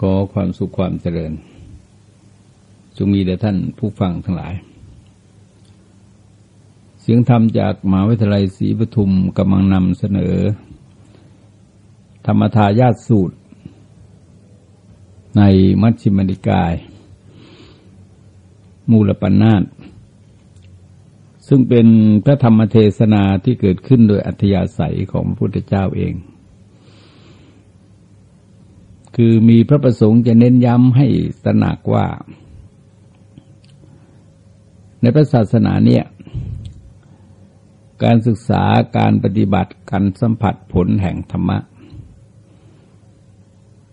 ขอความสุขความเจริญจงมีแด่ท่านผู้ฟังทั้งหลาย เสียงธรรมจากมหาวิทยาลัยศรีปทุมกำลังนำเสนอ ธรรมทายาตสูตร ในมัชฌิมนิกาย มูลปัญนาตซึ่งเป็นพระธรรมเทศนาที่เกิดขึ้นโดยอัธยาศัยของพระพุทธเจ้าเอง คือมีพระประสงค์จะเน้นย้ำให้ตระหนักว่า ในพระศาสนาเนี่ย การศึกษาการปฏิบัติการสัมผัสผลแห่งธรรมะ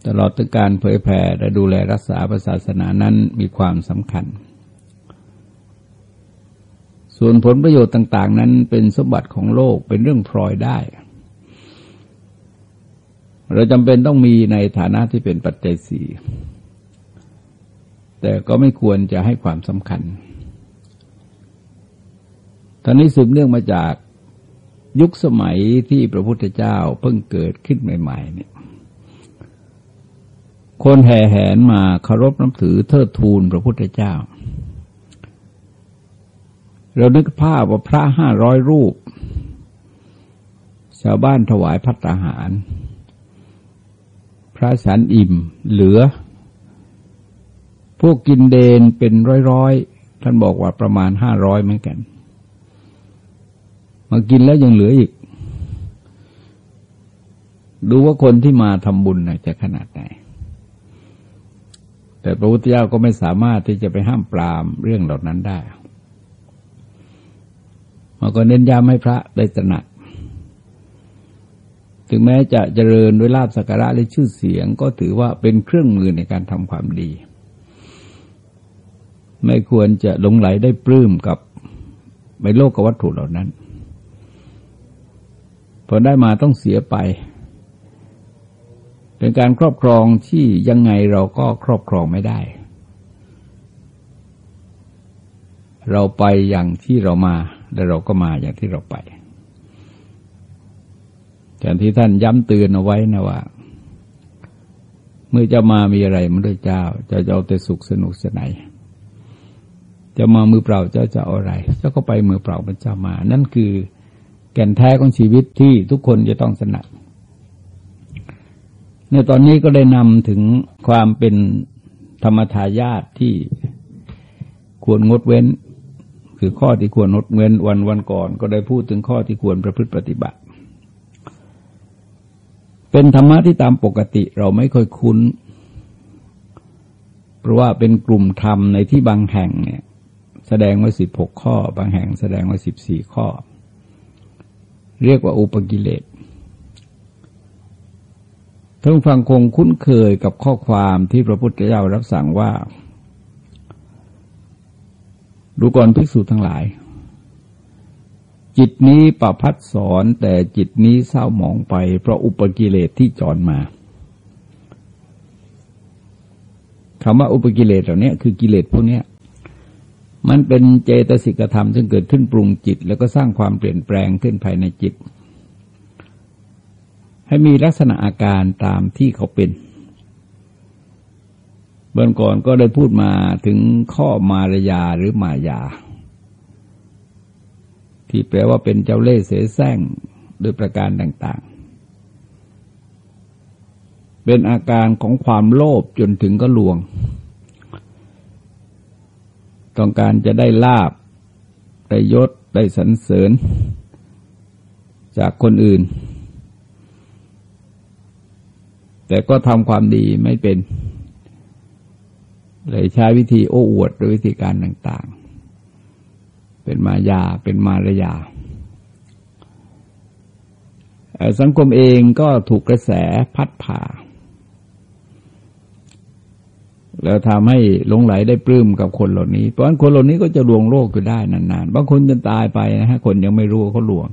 ตลอดถึงการเผยแผ่และดูแลรักษาพระศาสนานั้นมีความสำคัญ ส่วนผลประโยชน์ต่าง ๆ นั้นเป็นสมบัติของโลกเป็นเรื่องพลอยได้ เราจำเป็นต้องมีในฐานะที่เป็นปัจจัยสี่แต่ก็ไม่ควรจะให้ความสำคัญตอนนี้สืบเนื่องมาจากยุคสมัยที่พระพุทธเจ้าเพิ่งเกิดขึ้นใหม่ ๆ เนี่ย คนแห่แหนมาเคารพน้ำถือเทิดทูนพระพุทธเจ้า เรานึกภาพว่าพระห้าร้อยรูป ชาวบ้านถวายพัตตาหาร พระฉันอิ่มเหลือ พวกกินเดนเป็นร้อยๆ ท่านบอกว่าประมาณห้าร้อยเหมือนกัน มากินแล้วยังเหลืออีก ดูว่าคนที่มาทำบุญจะขนาดไหน แต่พระพุทธเจ้าก็ไม่สามารถที่จะไปห้ามปรามเรื่องเหล่านั้นได้มันก็เน้นย้ำให้พระได้ตระหนัก ถึงแม้จะเจริญด้วยลาบสักการะและชื่อเสียง ก็ถือว่าเป็นเครื่องมือในการทำความดี ไม่ควรจะหลงไหลได้ปลื้มกับในโลกวัตถุเหล่านั้น พอได้มาต้องเสียไป เป็นการครอบครองที่ยังไงเราก็ครอบครองไม่ได้ เราไปอย่างที่เรามา และเราก็มาอย่างที่เราไป แต่ที่ท่านย้ำเตือนเอาไว้นะว่า เมื่อจะมามีอะไรมันด้วยเจ้าจะจะเอาแต่สุขสนุกสนานจะมามือเปล่าเจ้าจะเอาอะไรเจ้าก็ไปมือเปล่ามันจะมา นั่นคือแก่นแท้ของชีวิตที่ทุกคนจะต้องสนักในตอนนี้ก็ได้นำถึงความเป็นธรรมทายาทที่ควรงดเว้น คือข้อที่ควรงดเว้นวันวันก่อน ก็ได้พูดถึงข้อที่ควรประพฤติปฏิบัติ เป็นธรรมะที่ตามปกติเราไม่ค่อยคุ้น เพราะว่าเป็นกลุ่มธรรมในที่บางแห่งเนี่ย แสดงไว้สิบหกข้อ บางแห่งแสดงไว้สิบสี่ข้อ เรียกว่าอุปกิเลสท่านฟังคงคุ้นเคยกับข้อความที่พระพุทธเจ้ารับสั่งว่า ดูก่อนภิกษุทั้งหลาย จิตนี้ประพัดสอนแต่จิตนี้เศร้าหมองไป เพราะอุปกิเลสที่จรมาคำว่าอุปกิเลสเหล่านี้คือกิเลสพวกนี้มันเป็นเจตสิกธรรมซึ่งเกิดขึ้นปรุงจิต แล้วก็สร้างความเปลี่ยนแปลงขึ้นภายในจิต ให้มีลักษณะอาการตามที่เขาเป็นเบื้องก่อนก็ได้พูดมาถึงข้อมารยาหรือมายา ที่แปลว่าเป็นเจ้าเล่ห์เสแสร้งโดยประการต่างๆ เป็นอาการของความโลภจนถึงก็ลวง ต้องการจะได้ลาบ ได้ยศ ได้สรรเสริญ จากคนอื่น แต่ก็ทำความดีไม่เป็น เลยใช้วิธีโอ้อวดโดยวิธีการต่าง เป็นมายาเป็นมารยา สังคมเองก็ถูกกระแสพัดผ่า แล้วทำให้หลงไหลได้ปลื้มกับคนเหล่านี้ เพราะฉะนั้นคนเหล่านี้ก็จะลวงโลกอยู่ได้นานๆ บางคนจนตายไปนะฮะ คนยังไม่รู้เขาลวง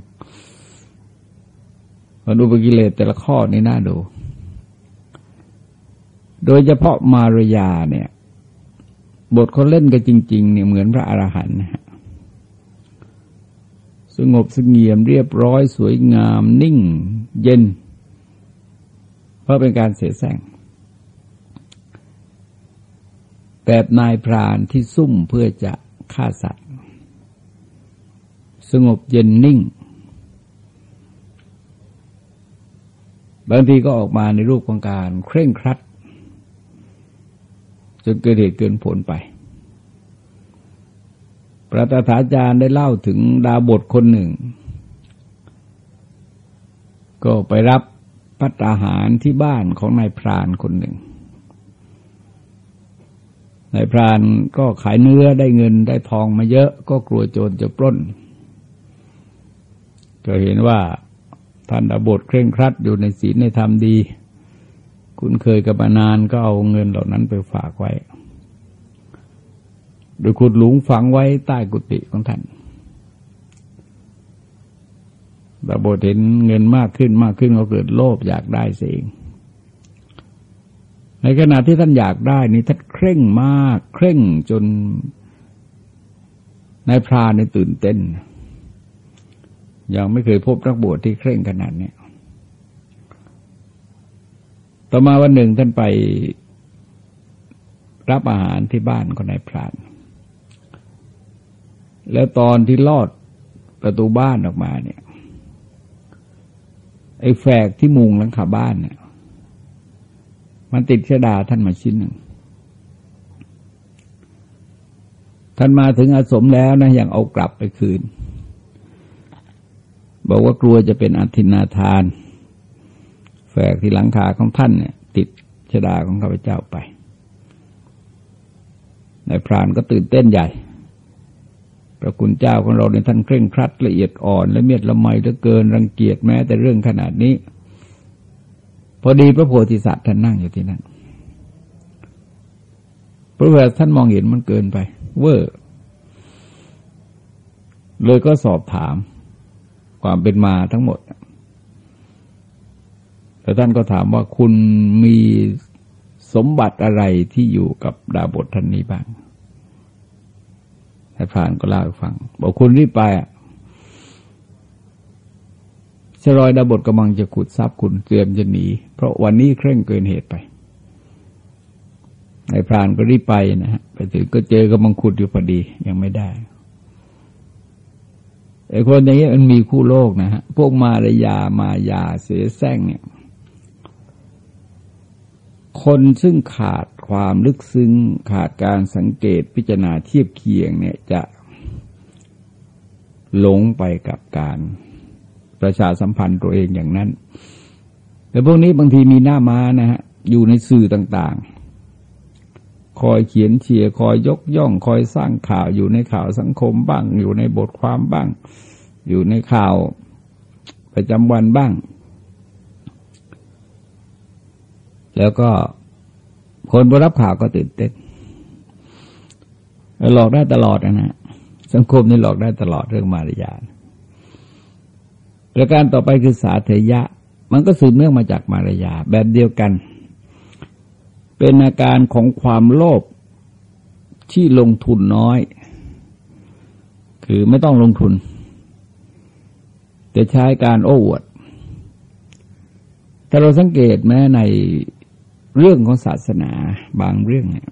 มาดูปกิเลสแต่ละข้อนี้น่าดู โดยเฉพาะมารยาเนี่ย บทเขาเล่นกันจริง ๆ เนี่ยเหมือนพระอรหันต์นะฮะ สงบสงเงียมเรียบร้อยสวยงาม นิ่ง เย็น เพราะเป็นการเสียแสงแบบนายพรานที่ซุ่มเพื่อจะฆ่าสัตว์ สงบเย็นนิ่ง บางทีก็ออกมาในรูปของการเคร่งครัดจนเกิดเหตุเกินผลไป ระตถาจารย์ได้เล่าถึงดาบทคนหนึ่ง ก็ไปรับพัตตาหารที่บ้านของนายพรานคนหนึ่งนายพรานก็ขายเนื้อได้เงินได้ทองมาเยอะ ก็กลัวโจรจะปล้น ก็เห็นว่าท่านดาบทเคร่งครัดอยู่ในศีลในธรรมดี คุณเคยกับมานานก็เอาเงินเหล่านั้นไปฝากไว้ โดยขุดหลุมฝังไว้ใต้กุฏิของท่านดาบทเห็นเงินมากขึ้นมากขึ้นก็เกิดโลภอยากได้เสียงในขณะที่ท่านอยากได้นี่ท่านเคร่งมาก เคร่งจนนายพรานในตื่นเต้น ยังไม่เคยพบนักบวชที่เคร่งขนาดนี้ต่อมาวันหนึ่งท่านไปรับอาหารที่บ้านของนายพราน แล้วตอนที่ลอดประตูบ้านออกมาเนี่ย ไอ้แฝกที่มุงหลังคาบ้านเนี่ย มันติดเสดาท่านมาชิ้นหนึ่ง ท่านมาถึงอาสมแล้วนะยังเอากลับไปคืน บอกว่ากลัวจะเป็นอธินาทาน แฝกที่หลังคาของท่านเนี่ย ติดชดาของข้าพเจ้าไปนายพรานก็ตื่นเต้นใหญ่ ระคุณเจ้าของเราในท่านเคร่งครัดละเอียดอ่อนและเมียดละไมเหลือเกินรังเกียจแม้แต่เรื่องขนาดนี้ พอดีพระโพธิสัตว์ท่านนั่งอยู่ที่นั่นพระเวทท่านมองเห็นมันเกินไป เวอร์เลยก็สอบถามความเป็นมาทั้งหมดแต่ท่านก็ถามว่าคุณมีสมบัติอะไรที่อยู่กับดาบทท่านนี้บ้าง ท่านผ่านก็เล่าให้ฟัง บอกคุณรีบไปอะชรอยดาบทกำลังจะขุดทรัพย์คุณเตรียมจะหนี เพราะวันนี้เคร่งเกินเหตุไปนายพรานก็รีบไปนะฮะไปถึงก็เจอกำลังขุดอยู่พอดียังไม่ได้ไอ้คนอย่างนี้มันมีคู่โลกนะฮะพวกมารยามายาเสียแซงเนี่ย คนซึ่งขาดความลึกซึ้ง ขาดการสังเกตพิจารณาเทียบเคียงเนี่ยจะหลงไปกับการประชาสัมพันธ์ตัวเองอย่างนั้น แต่พวกนี้บางทีมีหน้ามานะฮะ อยู่ในสื่อต่างๆ คอยเขียนเชียร์คอยยกย่อง คอยสร้างข่าวอยู่ในข่าวสังคมบ้าง อยู่ในบทความบ้าง อยู่ในข่าวประจำวันบ้าง แล้วก็คนบรับข่าวก็ตื่นเต้นหลอกได้ตลอดนะสังคมนี่หลอกได้ตลอดเรื่องมารยาทประการต่อไปคือสาเทยะ มันก็สืบเนื่องมาจากมารยาแบบเดียวกัน เป็นอาการของความโลภที่ลงทุนน้อย คือไม่ต้องลงทุน แต่ใช้การโอ้อวดถ้าเราสังเกตแม้ใน เรื่องของศาสนาบางเรื่องเนี่ย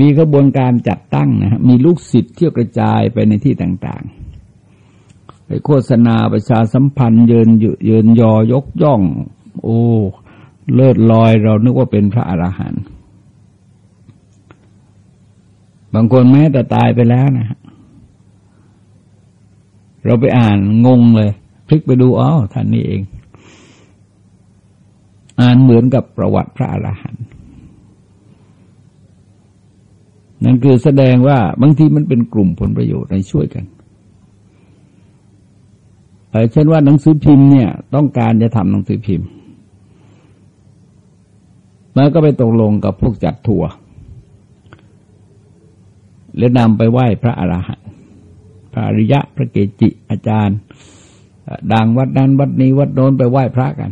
มีกระบวนการจัดตั้งนะมีลูกศิษย์เที่ยวกระจายไปในที่ต่างๆ ไปโฆษณาประชาสัมพันธ์เยินเยินยอยกย่อง โอ้เลิศลอยเรานึกว่าเป็นพระอรหันต์บางคนแม้แต่ตายไปแล้วนะเราไปอ่านงงเลย พลิกไปดูอ๋อท่านนี้เอง อ่านเหมือนกับประวัติพระอรหันต์นั่นคือแสดงว่าบางทีมันเป็นกลุ่มผลประโยชน์ในช่วยกันเช่นว่าหนังสือพิมพ์เนี่ย ต้องการจะทำหนังสือพิมพ์มันก็ไปตกลงกับพวกจัดทัวร์แล้วนำไปไหว้พระอรหันต์พระอริยะ พระเกจิอาจารย์ ดังวัดนั้นวัดนี้วัดโน้นไปไหว้พระกัน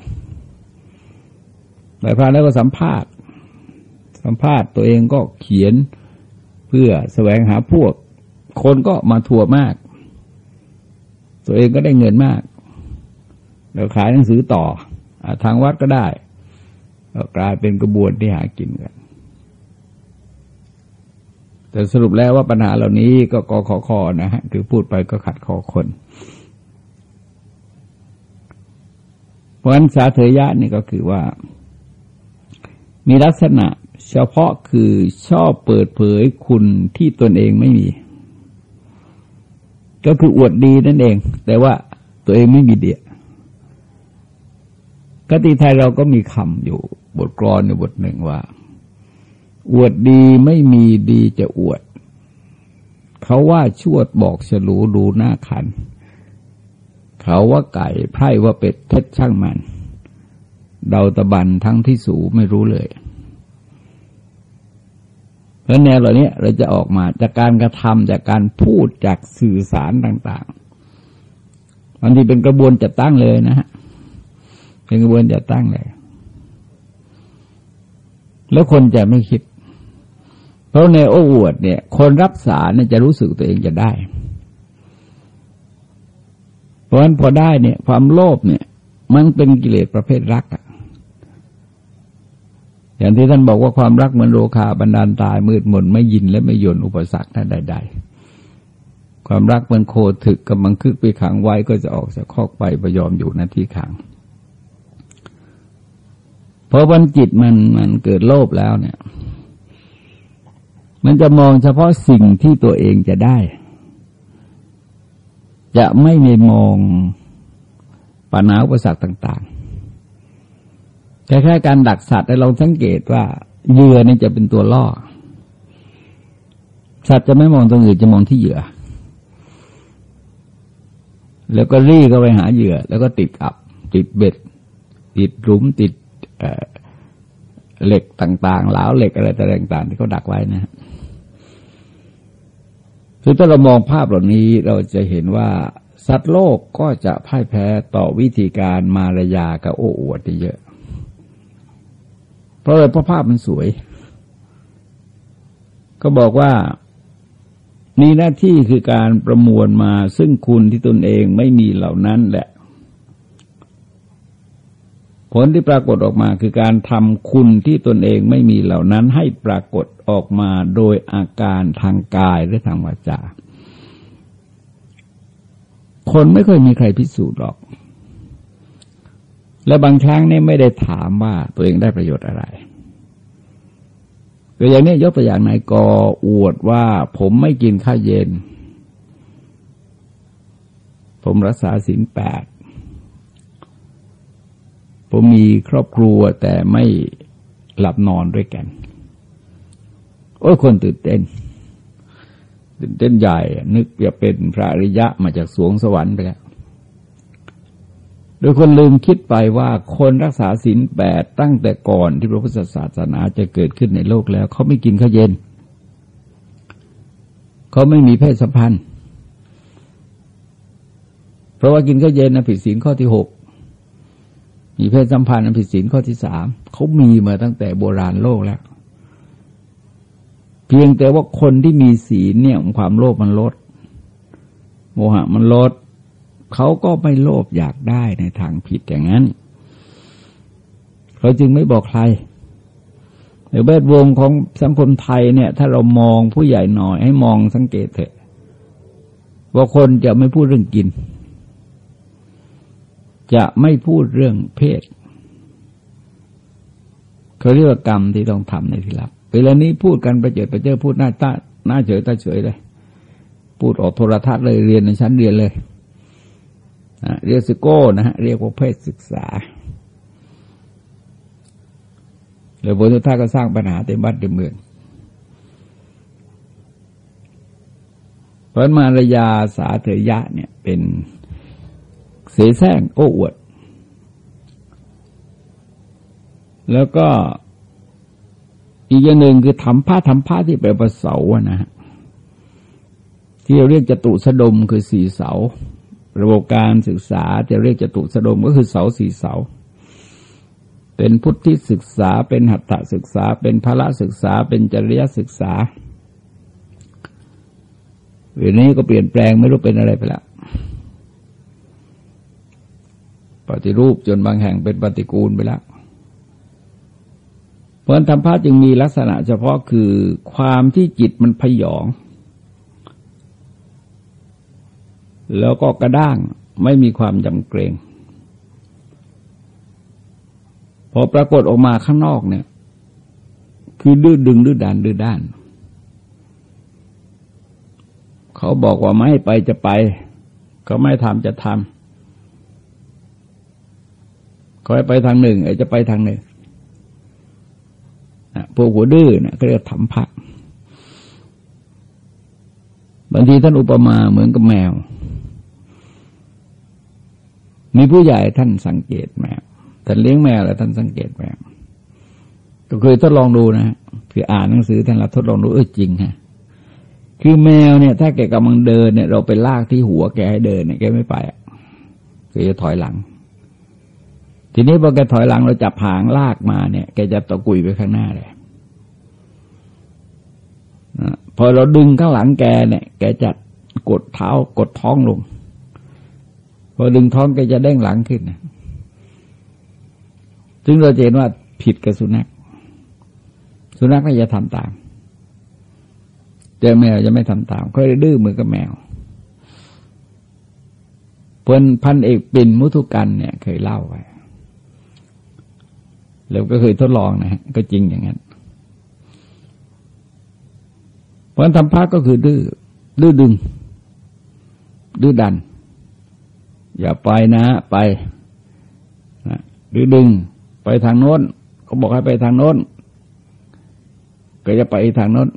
ไหว้พระแล้วก็สัมภาษณ์ สัมภาษณ์ตัวเองก็เขียนเพื่อแสวงหาพวก คนก็มาทัวร์มาก ตัวเองก็ได้เงินมาก แล้วขายหนังสือต่ออทางวัดก็ได้ก็กลายเป็นกระบวนที่หากินกัน แต่สรุปแล้วว่าปัญหาเหล่านี้ก็กอขอคอนะฮะ คือพูดไปก็ขัดคอคน เพราะฉะนั้นสาเถยะนี่ก็คือว่า มีลักษณะเฉพาะคือชอบเปิดเผยคุณที่ตนเองไม่มี ก็คืออวดดีนั่นเอง แต่ว่าตัวเองไม่มีเดียกติไทยเราก็มีคำอยู่ บทกลอนในบทหนึ่งว่า อวดดีไม่มีดีจะอวด เขาว่าชวดบอกฉลูดูหน้าขัน เขาว่าไก่ไพร่ว่าเป็ดเท็จช่างมัน เดาตะบันทั้งที่สูไม่รู้เลยแล้วแนวเหล่านี้เราจะออกมาจากการกระทำจากการพูดจากสื่อสารต่างๆบางทีเป็นกระบวนจัดตั้งเลยนะฮะเป็นกระบวนจัดตั้งเลย แล้วคนจะไม่คิด เพราะในโอ้อวดเนี่ย คนรับสารเนี่ยจะรู้สึกตัวเองจะได้ เพราะฉะนั้นพอได้เนี่ย ความโลภเนี่ย มันเป็นกิเลสประเภทรักอะ อย่างที่ท่านบอกว่าความรักเหมือนโรคาบันดาลตายมืดมนไม่ยินและไม่ยนอุปสรรคใดๆ ความรักเหมือนโคถึกกำลังคึกไปขังไว้ก็จะออกจากคอกไปประยอมอยู่หน้าที่ขังเพราะวันจิตมันมันเกิดโลภแล้วเนี่ย มันจะมองเฉพาะสิ่งที่ตัวเองจะได้ จะไม่มีมองปัญหาอุปสรรคต่าง ๆ คล้ายๆการดักสัตว์เราสังเกตว่าเหยื่อนี่จะเป็นตัวล่อ สัตว์จะไม่มองตรงอื่นจะมองที่เหยื่อ แล้วก็รีก็ไปหาเหยื่อ แล้วก็ติดกับ ติดเบ็ด ติดหลุมติดเหล็กต่างๆเหลาเหล็กอะไรต่างๆที่เขาดักไว้นะคือถ้าเรามองภาพเหล่านี้เราจะเห็นว่าสัตว์โลกก็จะพ่ายแพ้ต่อวิธีการมารยากับโอ้อวดเยอะ ราะเลยเพราะภาพมันสวย ก็บอกว่านี่หน้าที่คือการประมวลมาซึ่งคุณที่ตนเองไม่มีเหล่านั้นแหละ ผลที่ปรากฏออกมาคือการทำคุณที่ตนเองไม่มีเหล่านั้นให้ปรากฏออกมาโดยอาการทางกายหรือทางวาจาคนไม่เคยมีใครพิสูจน์หรอก และบางครั้งเนี่ยไม่ได้ถามว่าตัวเองได้ประโยชน์อะไรตัวอย่างนี้ยกตัวอย่างนายกอวดว่า ผมไม่กินข้าวเย็น ผมรักษาศีลแปดผมมีครอบครัวแต่ไม่หลับนอนด้วยกัน โอ้ยคนตื่นเต้น ตื่นเต้นใหญ่ นึกจะเป็นพระอริยะมาจากสวงสวรรค์ไปแล้ว โดยคนลืมคิดไปว่าคนรักษาศีลแปดตั้งแต่ก่อนที่พระพุทธศาสนาจะเกิดขึ้นในโลกแล้ว เขาไม่กินข้าวเย็น เขาไม่มีเพศสัมพันธ์ เพราะว่ากินข้าวเย็นนะผิดศีลข้อที่หกมีเพศสัมพันธ์อันผิดศีลข้อที่สามเขามีมาตั้งแต่โบราณโลกแล้ว เพียงแต่ว่าคนที่มีศีลเนี่ยความโลภมันลด โมหะมันลด เขาก็ไม่โลภอยากได้ในทางผิดอย่างนั้น เขาจึงไม่บอกใครในแวดวงของสังคมไทยเนี่ย ถ้าเรามองผู้ใหญ่หน่อย ให้มองสังเกตเถอะว่าคนจะไม่พูดเรื่องกิน จะไม่พูดเรื่องเพศเขาเรียกว่ากรรมที่ต้องทำในที่ลับเวลานี้พูดกันไปเจอไปเจอพูดหน้าตาหน้าเฉยตาเฉยเลย พูดออกโทรทัศน์เลยเรียนในชั้นเรียนเลย เรียกสโก้นะฮะเรียกว่าเพศศึกษาแล้วบนทุท่าก็สร้างปัญหาเต็มบ้านเต็มเมืองเพราะมารยาสาเถยะเนี่ยเป็นเสแสร้งโอ้อวด แล้วก็อีกอย่างหนึ่งคือทำผ้าทำผ้าที่แปลว่าเสาอะนะฮะที่เราเรียกจตุสดมคือสี่เสา ระบบการศึกษาจะเรียกจตุสดมก็คือเสาสี่เสา เป็นพุทธิศึกษา เป็นหัตถศึกษา เป็นพระศึกษา เป็นจริยศึกษาเวลานี้ก็เปลี่ยนแปลงไม่รู้เป็นอะไรไปแล้วปฏิรูปจนบางแห่งเป็นปฏิกูลไปแล้วเพราะธรรมะจึงมีลักษณะเฉพาะคือความที่จิตมันพยอง แล้วก็กระด้างไม่มีความจำเกรง พอปรากฏออกมาข้างนอกเนี่ย คือดื้อดึงดื้อดันดื้อด้าน เขาบอกว่าไม่ไปจะไปก็ไม่ทำจะทำเขาไปทางหนึ่งไอ้จะไปทางหนึ่งพวกหัวดื้อนะก็เรียกถมพะบางทีท่านอุปมาเหมือนกับแมว มีผู้ใหญ่ท่านสังเกตแมวท่านเลี้ยงแมวแล้วท่านสังเกตแมวก็เคยทดลองดูนะคืออ่านหนังสือท่านเราทดลองดูเออจริงฮะคือแมวเนี่ย ถ้าแกกำลังเดินเนี่ย เราไปลากที่หัวแกให้เดินเนี่ยแกไม่ไปอะแกจะถอยหลัง ทีนี้พอแกถอยหลังเราจับหางลากมาเนี่ยแกจะตะกุยไปข้างหน้าเลยพอเราดึงข้างหลังแกเนี่ย แกจะกดเท้ากดท้องลง พอดึงท้องแกจะเด้งหลังขึ้นนะซึ่งเราเห็นว่าผิดกับสุนัข สุนัขก็จะทำตามแต่แมวจะไม่ทำตามเขาดื้อมือกับแมวเพื่อนพันเอกปิ่นมุทุกันเนี่ย เคยเล่าไว้แล้วก็เคยทดลองนะฮะก็จริงอย่างนั้นเพราะทำพระก็คือดื้อดื้อดึง ดื้อดัน อย่าไปนะไปนะดื้อดึงไปทางโน้นเขาบอกให้ไปทางโน้น ก็จะไปทางโน้น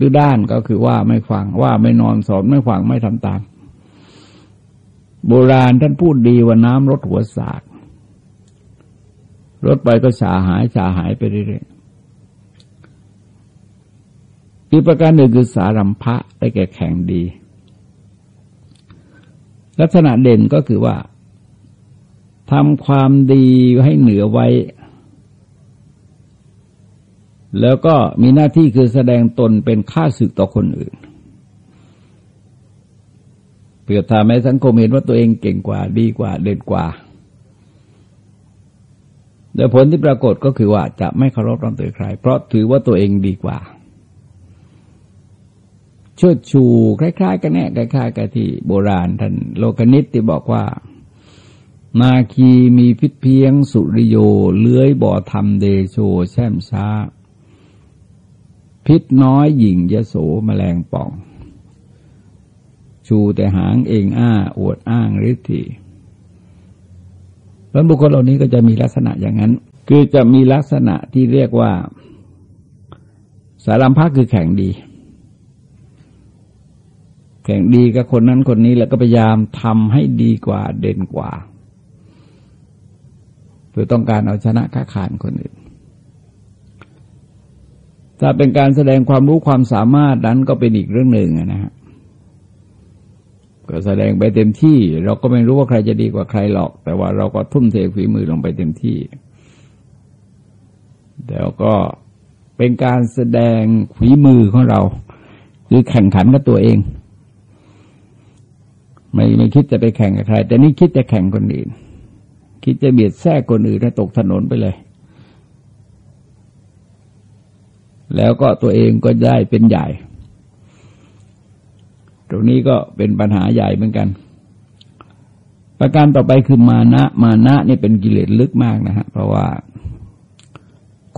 ดื้อด้านก็คือว่าไม่ฟังว่าไม่นอนสอนไม่ฟังไม่ทำตาม โบราณท่านพูดดีว่าน้ำรถหัวสากรถไปก็ชาหายชาหายไปเรื่อยๆอีกประการหนึ่งคือสารัมภะได้แก่แข็งดี ลักษณะเด่นก็คือว่าทำความดีให้เหนือไว้ แล้วก็มีหน้าที่คือแสดงตนเป็นข้าศึกต่อคนอื่น เพื่อทำให้สังคมเห็นว่าตัวเองเก่งกว่าดีกว่าเด่นกว่า โดยผลที่ปรากฏก็คือว่าจะไม่เคารพนับถือใคร เพราะถือว่าตัวเองดีกว่า ชิดชูคล้ายๆ กันแน่คล้ายๆ กับที่โบราณท่านโลกนิตที่บอกว่า นาคีมีพิษเพียงสุริโย เลื้อยบ่อทำเดโชแช่มช้า พิษน้อยหญิงยโสมแมลงป่อง ชูแต่หางเองอ้า อวดอ้างฤทธิ์แล้วบุคคลเหล่านี้ก็จะมีลักษณะอย่างนั้น คือจะมีลักษณะที่เรียกว่า สารัมภะคือแข็งดี แข่งดีกับคนนั้นคนนี้แล้วก็พยายามทำให้ดีกว่าเด่นกว่าเพื่อต้องการเอาชนะค้าขานคนอื่น ถ้าเป็นการแสดงความรู้ความสามารถนั้นก็เป็นอีกเรื่องหนึ่งนะฮะก็แสดงไปเต็มที่ เราก็ไม่รู้ว่าใครจะดีกว่าใครหรอก แต่ว่าเราก็ทุ่มเทฝีมือลงไปเต็มที่แล้วก็เป็นการแสดงฝีมือของเรา คือแข่งขันกับตัวเอง ไม่ไม่คิดจะไปแข่งกับใคร แต่นี่คิดจะแข่งคนอื่น คิดจะเบียดแทรกคนอื่นแล้วตกถนนไปเลย แล้วก็ตัวเองก็ได้เป็นใหญ่ ตรงนี้ก็เป็นปัญหาใหญ่เหมือนกัน ประการต่อไปคือมานะ มานะนี่เป็นกิเลสลึกมากนะฮะ เพราะว่า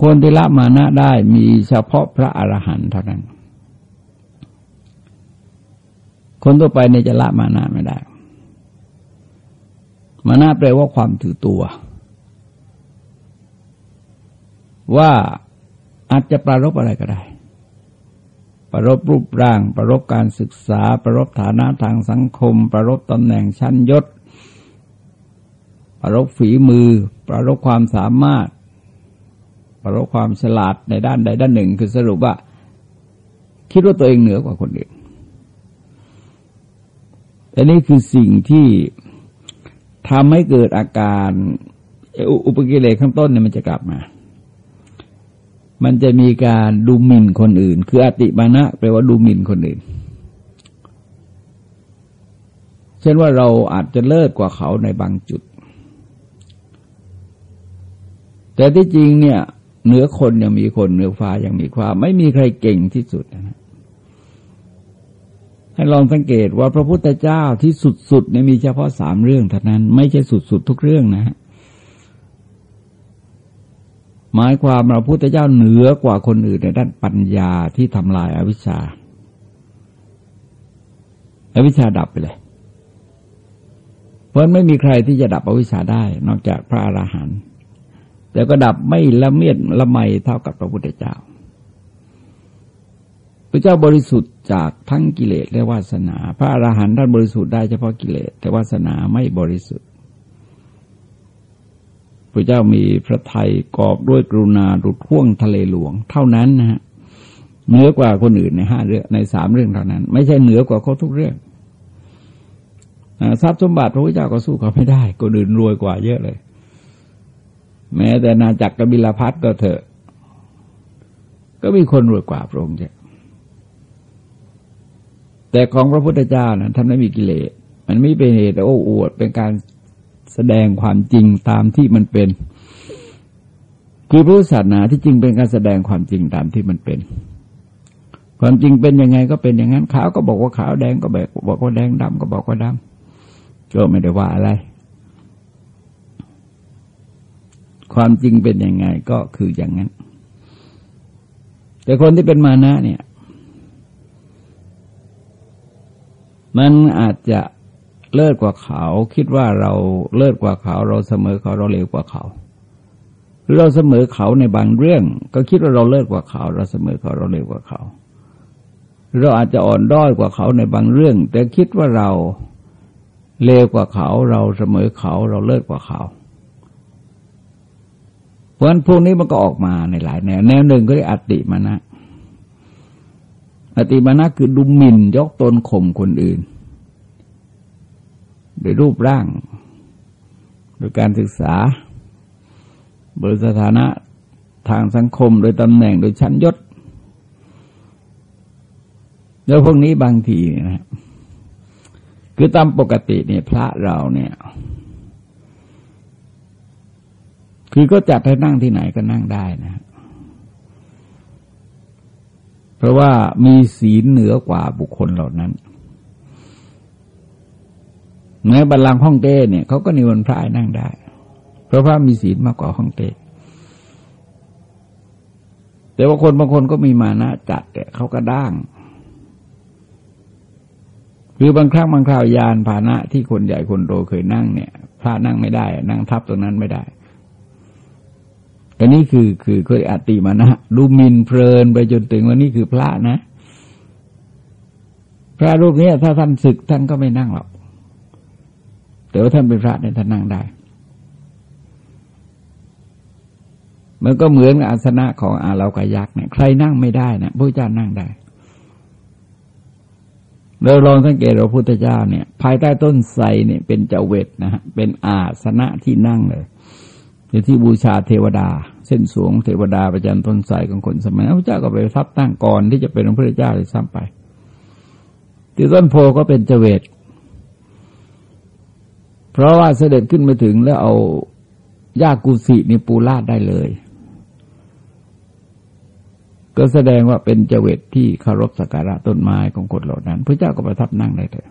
คนที่ละมานะได้มีเฉพาะพระอรหันต์เท่านั้น คนทั่วไปเนี่ยจะละมานะไม่ได้ มานะแปลว่าความถือตัว ว่าอาจจะประรบอะไรก็ได้ ประรบรูปร่าง ประรบการศึกษา ประรบฐานะทางสังคม ประรบตำแหน่งชั้นยศ ประรบฝีมือ ประรบความสามารถ ประรบความฉลาดในด้านใดด้านหนึ่ง คือสรุปว่า คิดว่าตัวเองเหนือกว่าคนอื่น แต่นี่คือสิ่งที่ทำให้เกิดอาการอุปกิเลสข้างต้นเนี่ยมันจะกลับมา มันจะมีการดูหมิ่นคนอื่น คืออติมานะแปลว่าดูหมิ่นคนอื่น เช่นว่าเราอาจจะเลิศกว่าเขาในบางจุด แต่ที่จริงเนี่ยเหนือคนยังมีคนเหนือฟ้ายังมีความไม่มีใครเก่งที่สุดนะ ให้ลองสังเกตว่าพระพุทธเจ้าที่สุดๆเนี่ยมีเฉพาะสามเรื่องเท่านั้น ไม่ใช่สุดๆทุกเรื่องนะฮะหมายความเราพุทธเจ้าเหนือกว่าคนอื่นในด้านปัญญาที่ทำลายอาวิชชาอาวิชชาดับไปเลย เพราะไม่มีใครที่จะดับอวิชชาได้ นอกจากพระอรหันต์แต่ก็ดับไม่ละเมียดละไมเท่ากับพระพุทธเจ้า ระเจ้าบริสุทธิ์จากทั้งกิเลสและวาสนา พระอราหันต์ท่านบริสุทธิ์ได้เฉพาะกิเลสแต่วาสนาไม่บริสุทธิ์ พระเจ้ามีพระทัยกอบด้วยกรุณาดุดท่วงทะเลหลวง เท่านั้นนะฮะเหนือกว่าคนอื่นในห้าเรื่องในสามเรื่องเท่านั้น ไม่ใช่เหนือกว่าเขาทุกเรื่องทรัพย์สมบัติพระพุทธเจ้าก็สู้เขาไม่ได้คนอื่นรวยกว่าเยอะเลย แม้แต่นาจักรกบิลพัทก็เถอะ ก็มีคนรวยกว่าพระองค์เจ้า แต่ของพระพุทธเจ้านะท่านไม่มีกิเลส มันไม่เป็นเหตุโอ้อวด เป็นการแสดงความจริงตามที่มันเป็น คือพุทธศาสนาที่จริงเป็นการแสดงความจริงตามที่มันเป็น ความจริงเป็นยังไงก็เป็นอย่างนั้นขาวก็บอกว่าขาวแดงก็แบบบอกว่าแดงดำก็บอกว่าดำก็ไม่ได้ว่าอะไร ความจริงเป็นยังไงก็คืออย่างนั้น แต่คนที่เป็นมานะเนี่ย มันอาจจะเลิศกว่าเขา คิดว่าเราเลิศกว่าเขา เราเสมอเขาเราเลวกว่าเขา หรือเราเสมอเขาในบางเรื่อง ก็คิดว่าเราเลิศกว่าเขา เราเสมอเขาเราเลวกว่าเขา เราอาจจะอ่อนด้อยกว่าเขาในบางเรื่อง แต่คิดว่าเราเลวกว่าเขา เราเสมอเขา เราเลิศกว่าเขาเพราะฉะนั้นพวกนี้มันก็ออกมาในหลายแนว แนวหนึ่งก็เรียกอติมานะ อติมานะคือดูหมิ่นยกตนข่มคนอื่น โดยรูปร่าง โดยการศึกษา โดยสถานะทางสังคม โดยตำแหน่งโดยชั้นยศ แล้วพวกนี้บางทีนะคือตามปกติเนี่ยพระเราเนี่ย คือก็จัดให้นั่งที่ไหนก็นั่งได้นะ เพราะว่ามีศีลเหนือกว่าบุคคลเหล่านั้นแม้บัลลังก์ห้องเต้เนี่ยเขาก็นิมนต์พระนั่งได้ เพราะพระมีศีลมากกว่าห้องเต้แต่ว่าคนบางคนก็มีมานะจัดเนี่ยเขาก็ด้างหรือบางครั้งบางคราวยานพาหนะที่คนใหญ่คนโตเคยนั่งเนี่ย พระนั่งไม่ได้ นั่งทับตรงนั้นไม่ได้ อันนี้คือคือเคยอติมานะดูมินเพลินไปจนถึงว่านี่คือพระนะ พระรูปนี้ถ้าท่านศึกท่านก็ไม่นั่งหรอกแต่ว่าท่านเป็นพระเนี่ยท่านนั่งได้ มันก็เหมือนอาสนะของอาเลากายักษ์เนี่ยใครนั่งไม่ได้นะพระเจ้านั่งได้เราลองสังเกตเราพุทธเจ้าเนี่ย ภายใต้ต้นไทรเนี่ยเป็นเจเวตนะฮะเป็นอาสนะที่นั่งเลย เป็นที่บูชาเทวดา เส้นสูงเทวดาประจันต้นไทรของคนสมัยพระเจ้าก็ไปทับตั้งก่อนที่จะเป็นพระพุทธเจ้าเลยซ้ำไปที่ต้นโพก็เป็นเจเวตเพราะว่าเสด็จขึ้นมาถึงแล้วเอายากุสินี่ปูลาดได้เลย ก็แสดงว่าเป็นเจวิตที่เคารพสักการะต้นไม้ของคนเหล่านั้น พระเจ้าก็ประทับนั่งได้เลย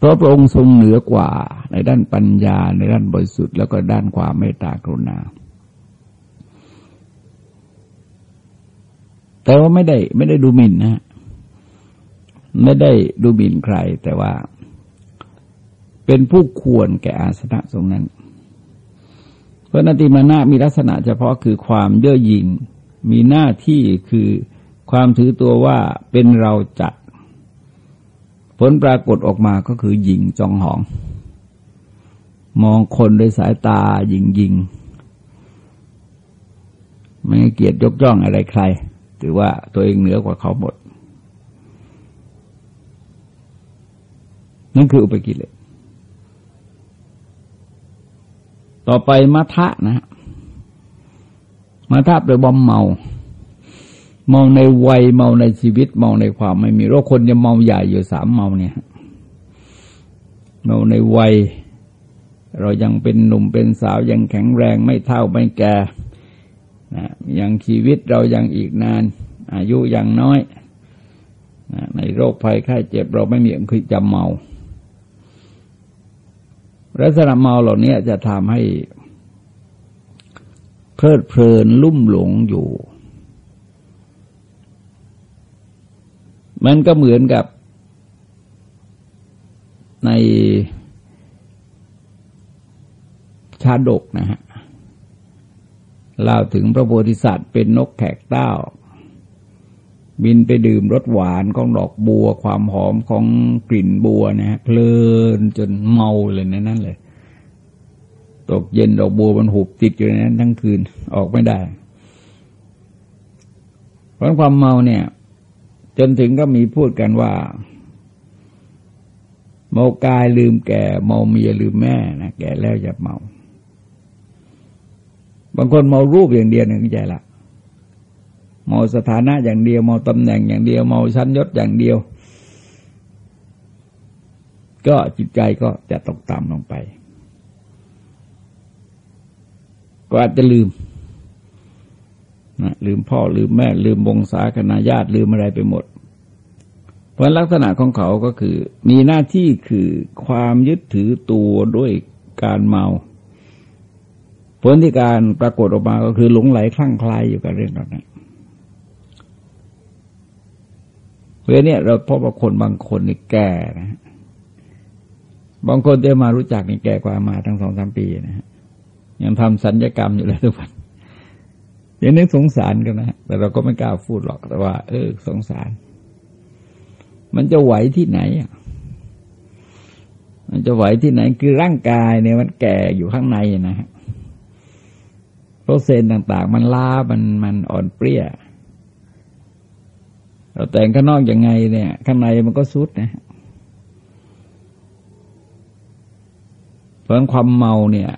เพราะพระองค์ทรงเหนือกว่าในด้านปัญญาในด้านบริสุทธิ์แล้วก็ด้านความเมตตากรุณา แต่ว่าไม่ได้ไม่ได้ดูหมิ่นนะไม่ได้ดูหมิ่นใคร แต่ว่า เป็นผู้ควรแก่อาสนะตรงนั้น เพราะนติมานะมีลักษณะเฉพาะคือความเย่อหยิ่งมีหน้าที่คือความถือตัวว่าเป็นเราจัด ผลปรากฏออกมาก็คือหญิงจองหอง มองคนโดยสายตาหญิงยิงไม่เกียรติยกย่องอะไรใคร ถือว่าตัวเองเหนือกว่าเขาหมด นั่นคืออุปกิเลส ต่อไปมัทะนะมัทะไปบอมเมา มองในวัยเมาในชีวิตมองในความไม่มีโรคคนจะเมาใหญ่อยู่สามเมาเนี่ยเมาในวัย เรายังเป็นหนุ่มเป็นสาวยังแข็งแรงไม่เท่าไม่แก่นะยังชีวิตเรายังอีกนาน อายุยังน้อยนะในโรคภัยไข้เจ็บเราไม่มีคือจำเมาลักษณะเมาเหล่านี้จะทำให้เพลิดเพลินลุ่มหลงอยู่ มันก็เหมือนกับในชาดกนะฮะเล่าถึงพระโพธิสัตว์เป็นนกแขกเต้า บินไปดื่มรสหวานของดอกบัว ความหอมของกลิ่นบัวนะฮะเพลินจนเมาเลยในนั้นเลย ตกเย็นดอกบัวมันหุบติดอยู่ในนั้นทั้งคืนออกไม่ได้ เพราะความเมาเนี่ย จนถึงก็มีพูดกันว่าเมากายลืมแก่เมาเมียลืมแม่นะแก่แล้วจะเมา บางคนเมารูปอย่างเดียวนึ่งใจละเมาสถานะอย่างเดียวเมาตำแหน่งอย่างเดียวเมาชั้นยศอย่างเดียว ก็จิตใจก็จะตกต่ำลงไป ก็อาจจะลืม นะลืมพ่อลืมแม่ ลืมวงศาคณาญาติลืมอะไรไปหมด เพราะลักษณะของเขาก็คือ มีหน้าที่คือความยึดถือตัวด้วยการเมา ผลที่การปรากฏออกมาก็คือหลงไหลคลั่งคลายอยู่กับเรื่องนั้นเพราะเนี่ยเราพบว่าคนบางคนนี่แก่นะบางคนเดี๋ยวมารู้จักนี่แก่กว่ามาทั้งสองสามปีนะฮะยังทำสัญญกรรมอยู่เลยทุกวัน อย่างนี้สงสารกันนะแต่เราก็ไม่กล้าพูดหรอกแต่ว่า เออ สงสาร มันจะไหวที่ไหนอะมันจะไหวที่ไหนคือร่างกายเนี่ยมันแก่อยู่ข้างในนะฮะโปรเซนต่าง ๆ มันล้ามันมันอ่อนเปรี้ยเราแต่งข้างนอกอย่างไง เนี่ย ข้างในมันก็สุดนะเพราะความเมาเนี่ย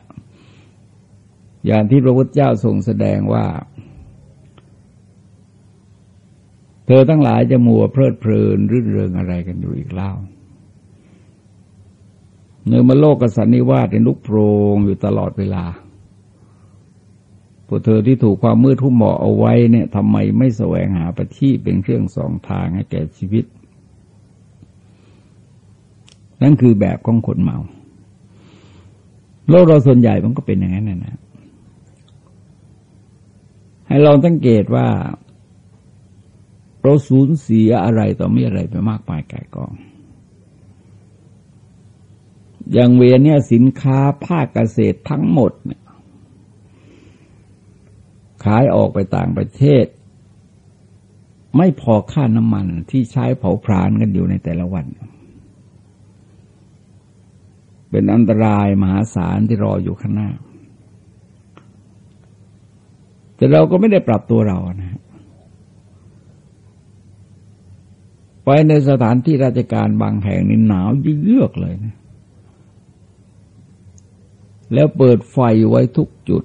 อย่างที่พระพุทธเจ้าทรงแสดงว่าเธอทั้งหลายจะมัวเพลิดเพลินรื่นเริงอะไรกันอยู่อีกเล่าเนื้อมาโลกกสันนิวาสในลุกโพรงอยู่ตลอดเวลาพวกเธอที่ถูกความมืดทุ่มหมอเอาไว้เนี่ยทำไมไม่แสวงหาปฏิเป็นเครื่องสองทางให้แก่ชีวิต นั่นคือแบบของคนเมา โลกเราส่วนใหญ่มันก็เป็นอย่างนั้นนะให้เราสังเกตว่า เราสูญเสียอะไรต่อไม่อะไรไปมากมายกายกอง อย่างเวียเนี่ยสินค้าภาคเกษตรทั้งหมดเนี่ยขายออกไปต่างประเทศ ไม่พอค่าน้ำมันที่ใช้เผาพรานกันอยู่ในแต่ละวัน เป็นอันตรายมหาศาลที่รออยู่ข้างหน้า แต่เราก็ไม่ได้ปรับตัวเรานะ ไปในสถานที่ราชการบางแห่งนี่หนาวเยือกเลยนะแล้วเปิดไฟไว้ทุกจุด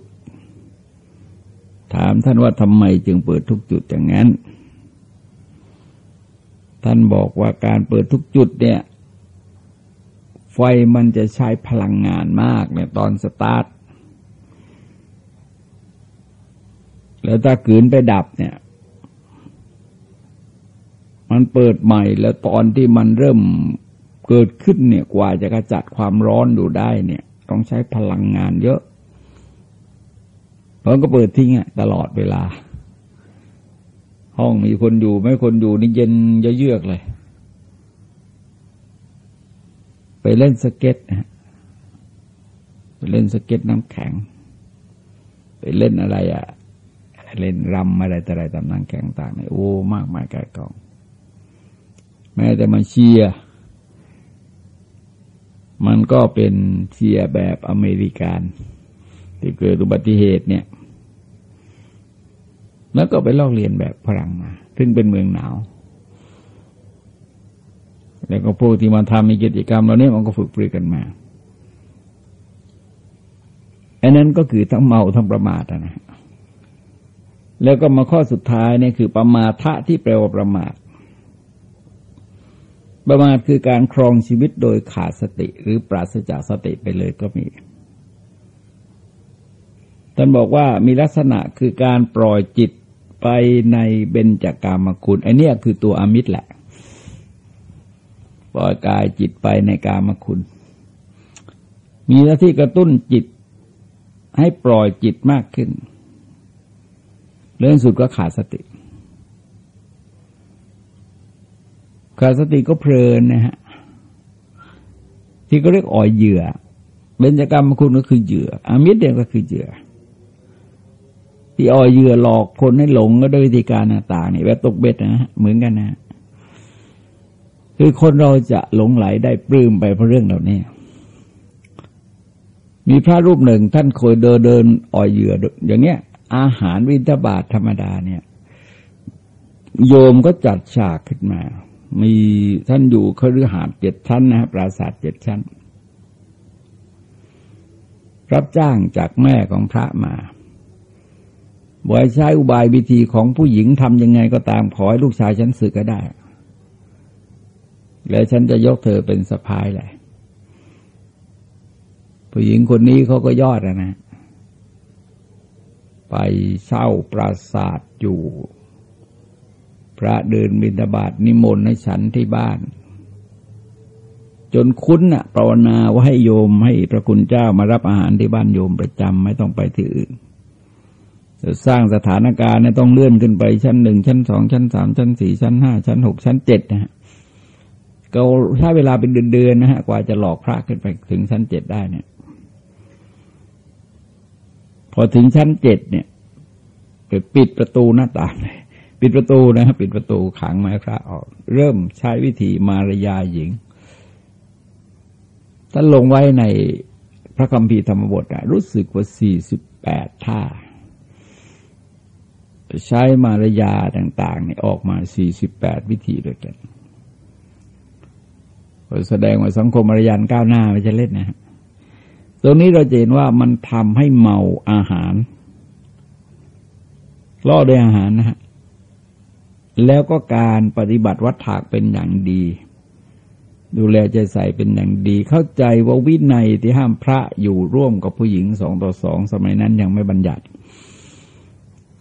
ถามท่านว่าทำไมจึงเปิดทุกจุดอย่างนั้น ท่านบอกว่าการเปิดทุกจุดเนี่ย ไฟมันจะใช้พลังงานมากเนี่ยตอนสตาร์ท แล้วถ้าขืนไปดับเนี่ย มันเปิดใหม่แล้วตอนที่มันเริ่มเกิดขึ้นเนี่ยกว่าจะกระจัดความร้อนอยู่ได้เนี่ย ต้องใช้พลังงานเยอะเพราะก็เปิดทิ้งอะตลอดเวลา ห้องมีคนอยู่ไม่คนอยู่นี่เย็นเยือกเลย ไปเล่นสเก็ตนะไปเล่นสเก็ตน้ำแข็ง ไปเล่นอะไรอะเล่นรำอะไรแต่อะไรตำนานแข็งต่างเนี่ยโอ้มากมายกายกอง แม้แต่มาเชียร์มันก็เป็นเชียร์แบบอเมริกันที่เกิดอุบัติเหตุเนี่ย แล้วก็ไปลอกเรียนแบบฝรั่งมา ซึ่งเป็นเมืองหนาว แล้วก็พวกที่มาทำมีกิจกรรมเหล่านี้มันก็ฝึกปรือกันมาอันนั้นก็คือทั้งเมาทั้งประมาทนะแล้วก็มาข้อสุดท้ายเนี่ยคือประมาทะที่แปลว่าประมาท ประมาทคือการครองชีวิตโดยขาดสติหรือปราศจากสติไปเลยก็มีท่านบอกว่ามีลักษณะคือการปล่อยจิตไปในเบญจากามคุณไอเนี้ยคือตัวอมิตรแหละ ปล่อยกายจิตไปในกามคุณ มีหน้าที่กระตุ้นจิตให้ปล่อยจิตมากขึ้น เรื่องสุดก็ขาดสติ ขาดสติก็เพลินนะฮะที่ก็เรียกอ่อยเหยื่อเบญจกรรมคุณก็คือเหยื่ออามิตรเดียวก็คือเหยื่อ ที่อ่อยเหยื่อหลอกคนให้หลงก็ด้วยวิธีการต่างๆนี่แบบตกเบ็ดนะฮะเหมือนกันนะคือคนเราจะหลงไหลได้ปลื้มไปเพราะเรื่องเหล่านี้มีพระรูปหนึ่งท่านเคยเดินเดินอ่อยเหยื่อ อย่างเนี้ย อาหารวินทบาทธรรมดาเนี่ย โยมก็จัดฉากขึ้นมา มีท่านอยู่คฤหาสน์เจ็ดชั้นนะฮะปราสาทเจ็ดชั้น รับจ้างจากแม่ของพระมาบอยใช้อุบายวิธีของผู้หญิงทำยังไงก็ตามขอให้ลูกชายฉันสึกก็ได้ แล้วฉันจะยกเธอเป็นสะพายเลยผู้หญิงคนนี้เขาก็ยอดนะ ไปเช่าปราสาทอยู่ พระเดินบิณฑบาตนิมนต์ให้ฉันที่บ้าน จนคุ้นอะภาวนาว่าให้โยมให้พระคุณเจ้ามารับอาหารที่บ้านโยมประจำไม่ต้องไปที่อื่นสร้างสถานการณ์เนี่ยต้องเลื่อนขึ้นไปชั้นหนึ่งชั้นสองชั้นสามชั้นสี่ชั้นห้าชั้นหกชั้นเจ็ดนะฮะก็ใช้เวลาเป็นเดือนๆนะฮะกว่าจะหลอกพระขึ้นไปถึงชั้นเจ็ดได้เนี่ย พอถึงชั้นเจ็ดเนี่ยไปปิดประตูหน้าต่างเลย ปิดประตูนะฮะปิดประตูขังไม้พระออก เริ่มใช้วิธีมารยาหญิงท่านลงไว้ในพระคัมภีร์ธรรมบทรู้สึกว่าสี่สิบแปดท่า ใช้มารยาต่างๆนี่ออกมา48วิธีด้วยกันแสดงว่าสังคมมารยาก้าวหน้าไม่จะเล่นนะฮะตรงนี้เราเห็นว่ามันทำให้เมาอาหารล่อด้วยอาหารนะฮะ แล้วก็การปฏิบัติวัฏถากเป็นอย่างดี ดูแลใจใส่เป็นอย่างดี เข้าใจว่าวินัยที่ห้ามพระอยู่ร่วมกับผู้หญิงสองต่อสองสมัยนั้นยังไม่บัญญัติ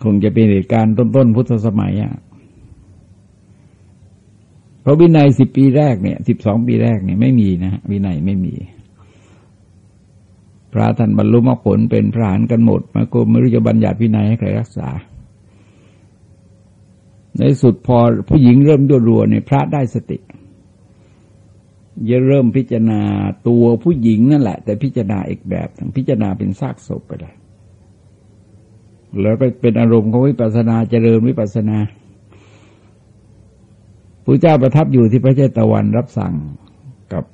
คงจะเป็นเหตุการณ์ต้นๆพุทธสมัยอะเพราะวินัยสิบปีแรกเนี่ยสิบสองปีแรกเนี่ยไม่มีนะวินัยไม่มี พระท่านบรรลุมรรคผลเป็นพระหานกันหมดมาก็ไม่รู้จะบัญญัติวินัยให้ใครรักษา ในสุดพอผู้หญิงเริ่มยั่วรัวเนี่ยพระได้สติจะเริ่มพิจารณาตัวผู้หญิงนั่นแหละ แต่พิจารณาอีกแบบทั้งพิจารณาเป็นซากศพไปเลยแล้วไปเป็นอารมณ์ของวิปัสสนาเจริญวิปัสสนาพระเจ้าประทับอยู่ที่พระเจตวันรับสั่งกับ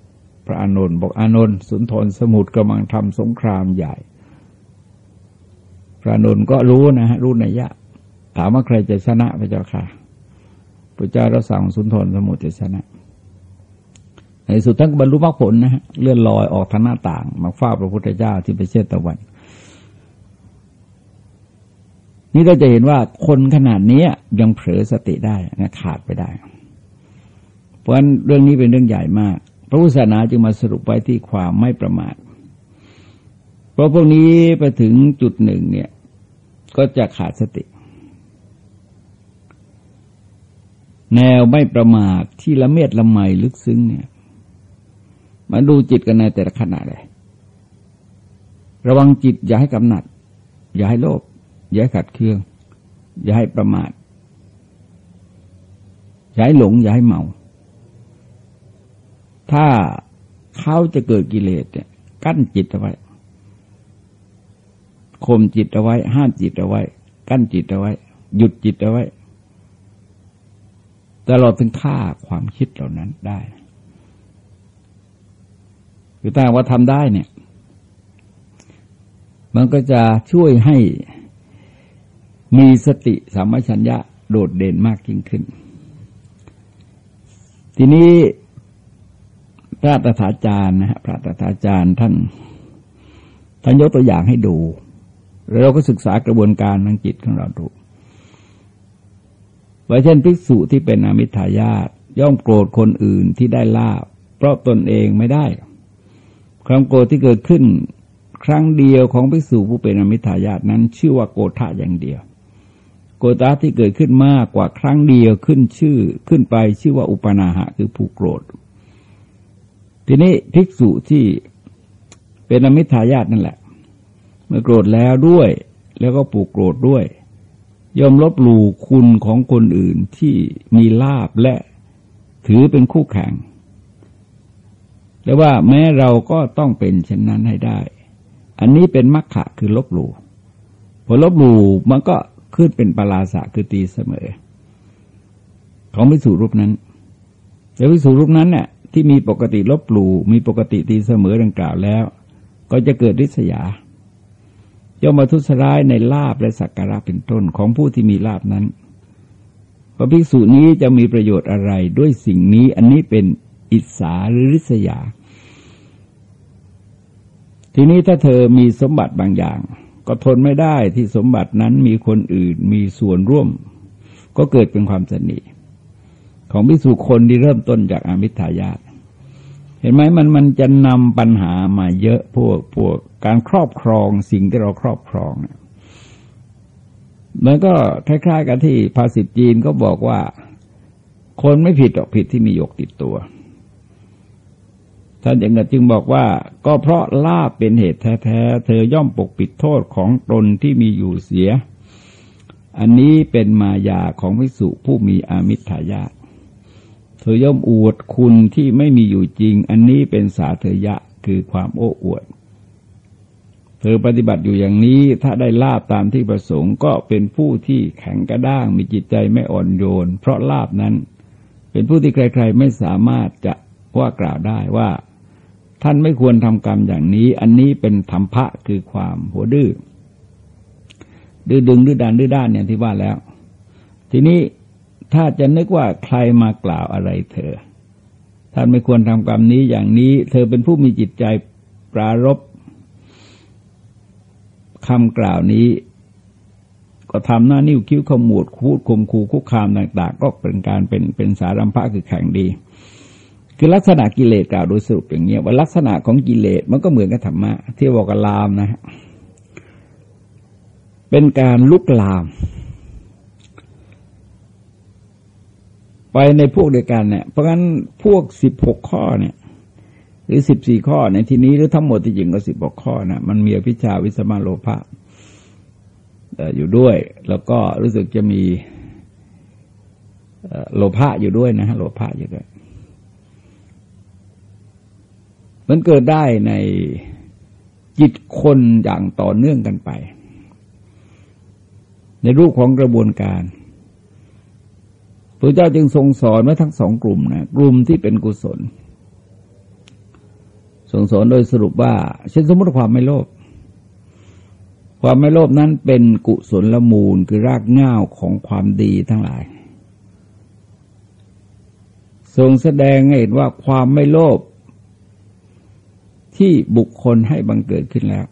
พระอานนท์บอกอานนท์สุนทรสมุทรกำลังทำสงครามใหญ่ พระอานนท์ก็รู้นะฮะรู้นัยยะ ถามว่าใครจะชนะพระเจ้าค่ะพระเจ้าเรับสั่งสุนทรสมุทรจะชนะ ในสุดทั้งบรรลุมรรคผลนะฮะเลื่อนลอยออกทางหน้าต่าง มาฟ้าพระพุทธเจ้าที่พระเชตะวัน นี่เราจะเห็นว่าคนขนาดนี้ยังเผลอสติได้นะขาดไปได้ เพราะฉะนั้นเรื่องนี้เป็นเรื่องใหญ่มาก พระพุทธศาสนาจึงมาสรุปไว้ที่ความไม่ประมาท เพราะพวกนี้ไปถึงจุดหนึ่งเนี่ย ก็จะขาดสติ แนวไม่ประมาทที่ละเมียดละไมลึกซึ้งเนี่ยมาดูจิตกันในแต่ละขณะเลยระวังจิตอย่าให้กำหนัด อย่าให้โลภอย่าขัดเคือง อย่าให้ประมาทอย่าให้หลง อย่าให้เมา ถ้าเขาจะเกิดกิเลสเนี่ยกั้นจิตเอาไว้ข่มจิตเอาไว้ ห้ามจิตเอาไว้ กั้นจิตเอาไว้ หยุดจิตเอาไว้ แตลอดถึงฆ่าความคิดเหล่านั้นได้คือถ้าว่าทำได้เนี่ย มันก็จะช่วยให้มีสติสามัชัญญะโดดเด่นมากยิ่งขึ้น ทีนี้พระตถาจารย์นะฮะพระตถาจารย์ท่านท่านยกตัวอย่างให้ดู แล้วเราก็ศึกษากระบวนการทางจิตของเราดู ว่าเช่นภิกษุที่เป็นอมิทายาตย่อมโกรธคนอื่นที่ได้ลาบ เพราะตนเองไม่ได้ ความโกรธที่เกิดขึ้น ครั้งเดียวของภิกษุผู้เป็นอมิทายาตนั้น ชื่อว่าโกฏะอย่างเดียว โกฏะที่เกิดขึ้นมากกว่าครั้งเดียวขึ้นชื่อขึ้นไปชื่อว่าอุปนาหะคือผู้โกรธ ทีนี้ภิกษุที่เป็นอมิทายาตนั่นแหละ เมื่อโกรธแล้วด้วย แล้วก็ผูกโกรธด้วย ย่อมลบหลู่คุณของคนอื่นที่มีลาบและถือเป็นคู่แข่งแต่ว่าแม้เราก็ต้องเป็นเช่นนั้นให้ได้ อันนี้เป็นมัคคะคือลบหลู่พอลบหลู่มันก็ขึ้นเป็นปราสะคือตีเสมอ ของพิสูรูปนั้นแต่พิสูรรูปนั้นเนี่ยที่มีปกติลบหลู่มีปกติตีเสมอดังกล่าวแล้ว ก็จะเกิดริษยา ย่อมมาทุสร้ายในลาบและสักการะเป็นต้นของผู้ที่มีลาบนั้นพระภิกษุนี้จะมีประโยชน์อะไรด้วยสิ่งนี้ อันนี้เป็นอิสาหรือริษยา ทีนี้ถ้าเธอมีสมบัติบางอย่าง ก็ทนไม่ได้ที่สมบัตินั้นมีคนอื่นมีส่วนร่วม ก็เกิดเป็นความสนิทของพิสูจคนที่เริ่มต้นจากอามิทายาต เห็นไหมมันมันจะนำปัญหามาเยอะพวกพวกการครอบครองสิ่งที่เราครอบครองเนี่ยมันก็คล้าย ๆ กับที่ภาษิตจีนก็บอกว่า คนไม่ผิดหรอกผิดที่มีหยกติดตัว ท่านอย่างนั้นจึงบอกว่า ก็เพราะลาบเป็นเหตุแท้ๆเธอย่อมปกปิดโทษของตนที่มีอยู่เสีย อันนี้เป็นมายาของวิสุผู้มีอามิทายาต เธอย่อมอวดคุณที่ไม่มีอยู่จริง อันนี้เป็นสาเธยะคือความโอ้อวด เธอปฏิบัติอยู่อย่างนี้ถ้าได้ลาบตามที่ประสงค์ก็เป็นผู้ที่แข็งกระด้างมีจิตใจไม่อ่อนโยน เพราะลาบนั้น เป็นผู้ที่ใคร ๆ ไม่สามารถจะว่ากล่าวได้ว่า ท่านไม่ควรทำกรรมอย่างนี้ อันนี้เป็นธรรมะคือความหัวดื้อดื้อดึงดื้อดันดื้อด้านเนี่ยที่ว่าแล้ว ทีนี้ ถ้าจะนึกว่าใครมากล่าวอะไรเธอ ท่านไม่ควรทำกรรมนี้อย่างนี้ เธอเป็นผู้มีจิตใจปรารบคำกล่าวนี้ ก็ทำหน้านิ้วคิ้วขมวดคูดคมคูคุกคามต่าง ๆ ก็เป็นการเป็นเป็นสารัมภะคือแข่งดี คือลักษณะกิเลสกล่าวโดยสรุปอย่างเงี้ว่าลักษณะของกิเลสมันก็เหมือนกับธรรมะที่บอกกับลามนะ เป็นการลุกลาม ไปในพวกเดียวกันเนี่ย เพราะงั้นพวกสิบหกข้อเนี่ย หรือสิบสี่ข้อในที่นี้หรือทั้งหมดที่จริงก็สิบหกข้อนะมันมีพิชาวิสมาโลภะอยู่ด้วย แล้วก็รู้สึกจะมีโลภะอยู่ด้วยนะโลภะอยู่ด้วย มันเกิดได้ในจิตคนอย่างต่อเนื่องกันไป ในรูปของกระบวนการ พระเจ้าจึงทรงสอนไว้ทั้งสองกลุ่มนะกลุ่มที่เป็นกุศลทรงสอนโดยสรุปว่า เช่นสมมติความไม่โลภความไม่โลภนั้นเป็นกุศลละมูลคือรากง่าวของความดีทั้งหลาย ทรงแสดงให้เห็นว่าความไม่โลภที่บุคคลให้บังเกิดขึ้นแล้ว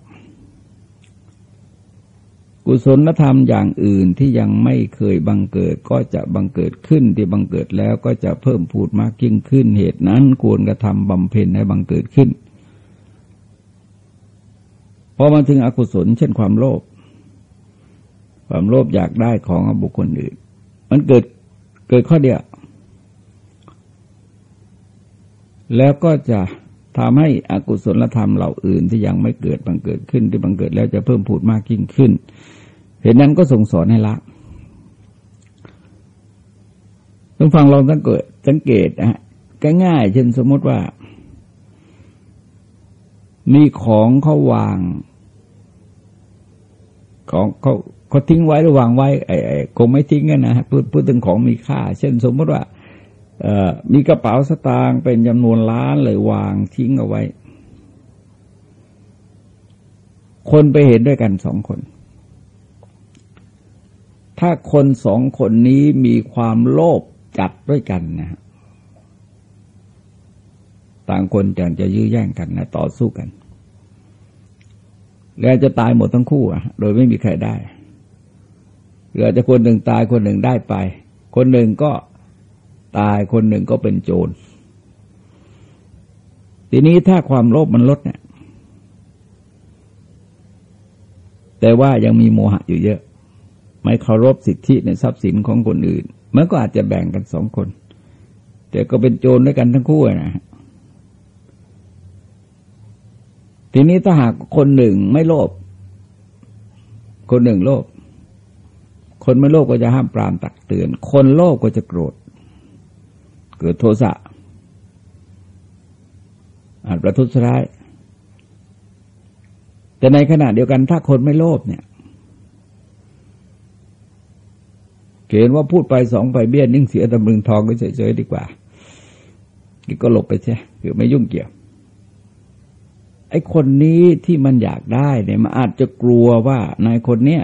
กุศลธรรมอย่างอื่นที่ยังไม่เคยบังเกิดก็จะบังเกิดขึ้นที่บังเกิดแล้วก็จะเพิ่มพูดมากยิ่งขึ้น เหตุนั้นควรกระทำบำเพ็ญให้บังเกิดขึ้นพอมาถึงอกุศลเช่นความโลภความโลภอยากได้ของบุคคลอื่น มันเกิดเกิดข้อเดียว แล้วก็จะทำให้อกุศลธรรมเหล่าอื่นที่ยังไม่เกิดบังเกิดขึ้นที่บังเกิดแล้วจะเพิ่มพูดมากยิ่งขึ้น เหตุนั้นก็ส่งสอนให้ละต้องฟังลองสังเกตสังเกตนะฮะง่ายๆเช่นสมมติว่า มีของเขาวาง ของเขาเขาทิ้งไว้หรือวางไว้ไอ้คงไม่ทิ้งกันนะฮะพูดพูดถึงของมีค่า เช่นสมมติว่ามีกระเป๋าสตางค์เป็นจำนวนล้านเลยวางทิ้งเอาไว้ คนไปเห็นด้วยกันสองคน ถ้าคนสองคนนี้มีความโลภจัดด้วยกันนะ ต่างคนต่างจะยื้อแย่งกันนะต่อสู้กัน แล้วจะตายหมดทั้งคู่อะ โดยไม่มีใครได้หรือจะคนหนึ่งตายคนหนึ่งได้ไป คนหนึ่งก็ตายคนหนึ่งก็เป็นโจร ทีนี้ถ้าความโลภมันลดเนี่ย แต่ว่ายังมีโมหะอยู่เยอะ ไม่เคารพสิทธิในทรัพย์สินของคนอื่น มันก็อาจจะแบ่งกันสองคน แต่ก็เป็นโจรด้วยกันทั้งคู่นะทีนี้ถ้าหากคนหนึ่งไม่โลภคนหนึ่งโลภคนไม่โลภก็จะห้ามปรามตักเตือน คนโลภก็จะโกรธ เกิดโทสะอาจประทุษร้าย แต่ในขณะเดียวกันถ้าคนไม่โลภเนี่ย เห็นว่าพูดไปสองไปเบี้ยนิ่งเสียตำลึงทองก็เฉยๆดีกว่านี่ก็หลบไปใช่คือไม่ยุ่งเกี่ยว ไอ้คนนี้ที่มันอยากได้เนี่ยมันอาจจะกลัวว่านายคนเนี้ย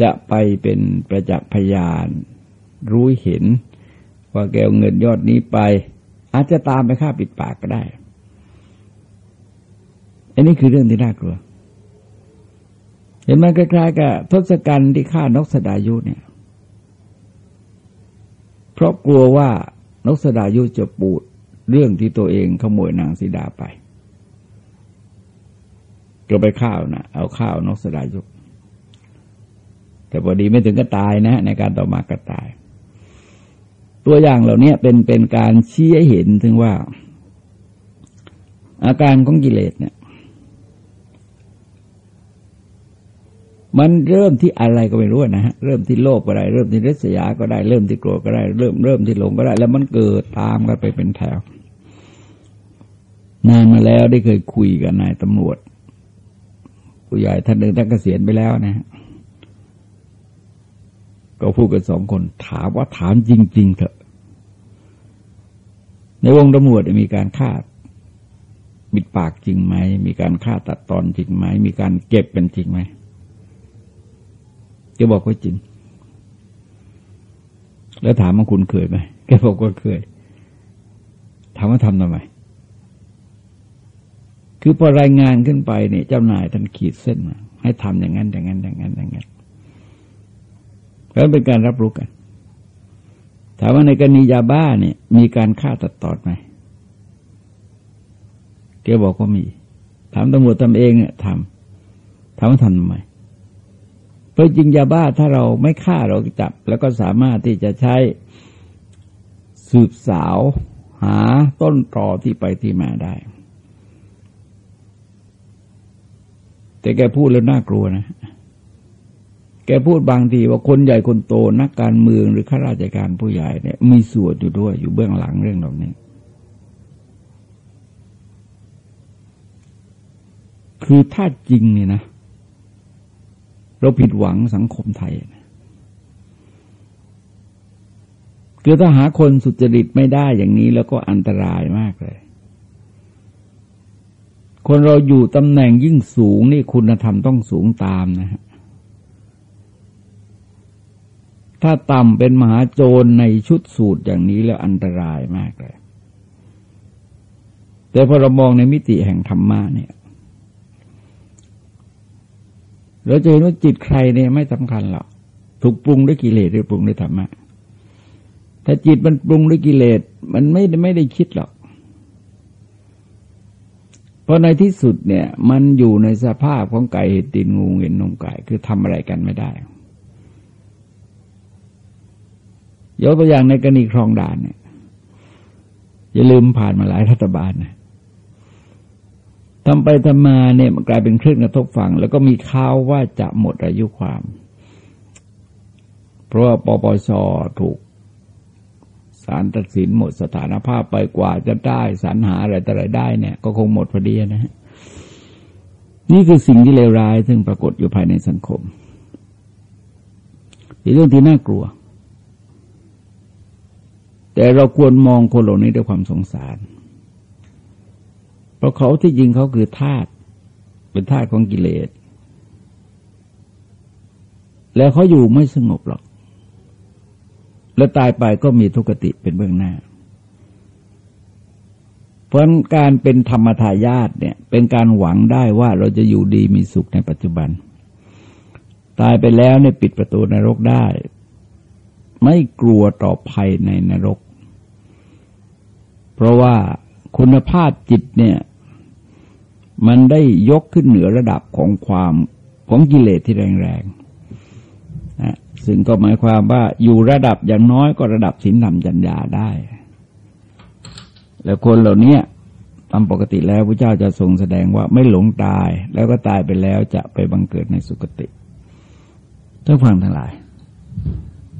จะไปเป็นประจักษ์พยาน รู้เห็น ว่าแกเอาเงินยอดนี้ไป อาจจะตามไปฆ่าปิดปากก็ได้ อันนี้คือเรื่องที่น่ากลัว เห็นไหมคล้ายๆกับทศกัณฐ์ที่ฆ่านกสดายุเนี่ย เพราะกลัวว่านกสดายุจะปูดเรื่องที่ตัวเองขโมยนางสีดาไปก็ไปข้าวนะเอาข้าวนกสดายุแต่พอดีไม่ถึงก็ตายนะ ในการต่อมาก็ตาย ตัวอย่างเหล่านี้เป็นเป็นการชี้ให้เห็นถึงว่า อาการของกิเลสเนี่ย มันเริ่มที่อะไรก็ไม่รู้นะฮะ เริ่มที่โลภก็ได้ เริ่มที่ริษยาก็ได้ เริ่มที่โกรธก็ได้ เริ่มเริ่มที่หลงก็ได้ แล้วมันเกิดตามกันไปเป็นแถวนานมาแล้วได้เคยคุยกับนายตำรวจผู้ใหญ่ท่านหนึ่งท่านเกษียณไปแล้วนะก็พูดกันสองคนถามว่าถามจริง ๆ เถอะ ในวงตำรวจมีการฆ่าบิดปากจริงไหม มีการฆ่าตัดตอนจริงไหม มีการเก็บเป็นจริงไหม แกบอกว่าจริง แล้วถามว่าคุณเคยไหมแกบอกว่าเคย ถามว่าทำทำไม คือพอรายงานขึ้นไปเนี่ยเจ้านายท่านขีดเส้นมาให้ทำอย่างนั้น อย่างนั้น อย่างนั้น อย่างนั้นแล้วเป็นการรับรู้กัน ถามว่าในกรณียาบ้าเนี่ย มีการฆ่าตัดตอดไหมแกบอกว่ามี ถามตำรวจทำเองเนี่ยทำถามว่าทำทำไม ราะจริงยาบ้าถ้าเราไม่ฆ่าเราจับ แล้วก็สามารถที่จะใช้สืบสาวหาต้นตอที่ไปที่มาได้ แต่แกพูดแล้วน่ากลัวนะ แกพูดบางทีว่าคนใหญ่คนโตนักการเมืองหรือข้าราชการผู้ใหญ่เนี่ย มีส่วนอยู่ด้วยอยู่เบื้องหลังเรื่องเหล่านี้ คือถ้าจริงเนี่ยนะ เราผิดหวังสังคมไทยคือถ้าหาคนสุจริตไม่ได้อย่างนี้แล้วก็อันตรายมากเลย คนเราอยู่ตำแหน่งยิ่งสูงนี่คุณธรรมต้องสูงตามนะฮะถ้าต่ำเป็นมหาโจรในชุดสูตรอย่างนี้แล้วอันตรายมากเลย แต่พอเรามองในมิติแห่งธรรมะเนี่ย เราจะเห็นว่าจิตใครเนี่ยไม่สำคัญหรอกถูกปรุงด้วยกิเลสหรือปรุงด้วยธรรมะถ้าจิตมันปรุงด้วยกิเลสมันไม่ไม่ได้คิดหรอกเพราะในที่สุดเนี่ย มันอยู่ในสภาพของไก่เห็ดตินงูเห็นนมไก่คือทำอะไรกันไม่ได้ยกตัวอย่างในกรณีครองด่านเนี่ยอย่าลืมผ่านมาหลายรัฐบาลนะ ทำไปทำมาเนี่ยมันกลายเป็นคลื่นกระทบฝั่ง แล้วก็มีข่าวว่าจะหมดอายุความ เพราะว่าปปชถูกศาลตัดสินหมดสถานภาพไปกว่าจะได้สรรหาอะไรแต่อะไรได้เนี่ย ก็คงหมดพอดีนะฮะนี่คือสิ่งที่เลวร้ายซึ่งปรากฏอยู่ภายในสังคมเป็นเรื่องที่น่ากลัว แต่เราควรมองคนเหล่านี้ด้วยความสงสาร เพราะเขาที่จริงเขาคือธาตุเป็นธาตุของกิเลส แล้วเขาอยู่ไม่สงบหรอก แล้วตายไปก็มีทุกติเป็นเบื้องหน้า เพราะการเป็นธรรมทายาทเนี่ย เป็นการหวังได้ว่าเราจะอยู่ดีมีสุขในปัจจุบัน ตายไปแล้วเนี่ยปิดประตูนรกได้ ไม่กลัวต่อภัยในนรก เพราะว่า คุณภาพจิตเนี่ย มันได้ยกขึ้นเหนือระดับของความของกิเลสที่แรงๆนะซึ่งก็หมายความว่าอยู่ระดับอย่างน้อยก็ระดับศีลธรรมจัญญาได้ แล้วคนเหล่านี้ตามปกติแล้วพระเจ้าจะทรงแสดงว่าไม่หลงตาย แล้วก็ตายไปแล้วจะไปบังเกิดในสุคติท่านฟังทั้งหลาย